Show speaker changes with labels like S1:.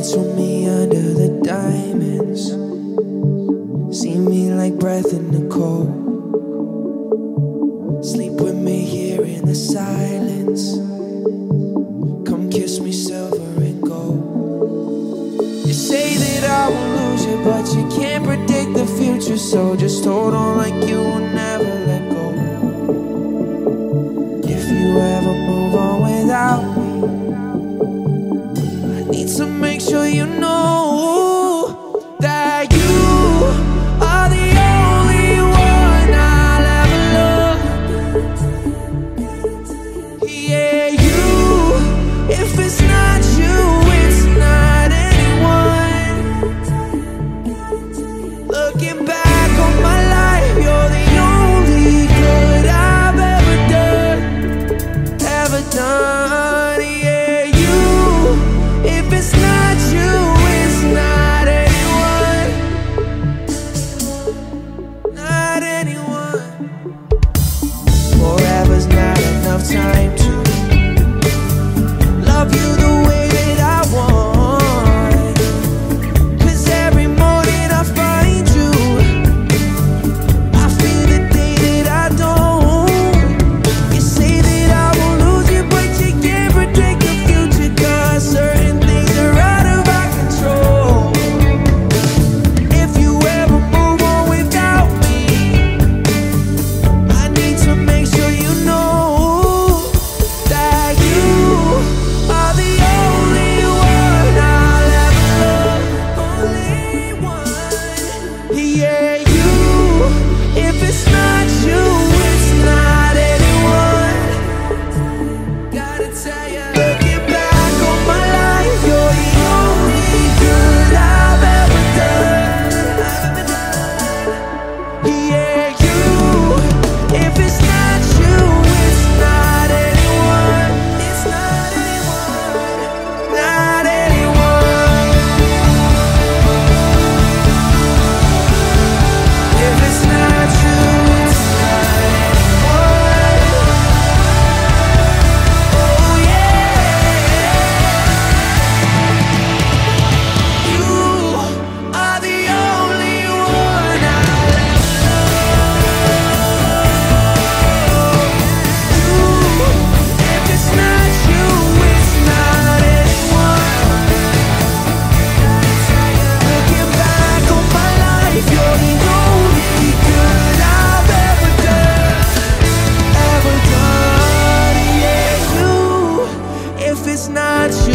S1: Dance with me under the diamonds. See me like breath in the cold. Sleep with me here in the silence. Come kiss me silver and gold. You say that I will lose you, but you can't predict the future. So just hold on like you will you know that you are the only one I'll ever love. Yeah, you, if it's not you, it's not anyone. Looking back. it's not you.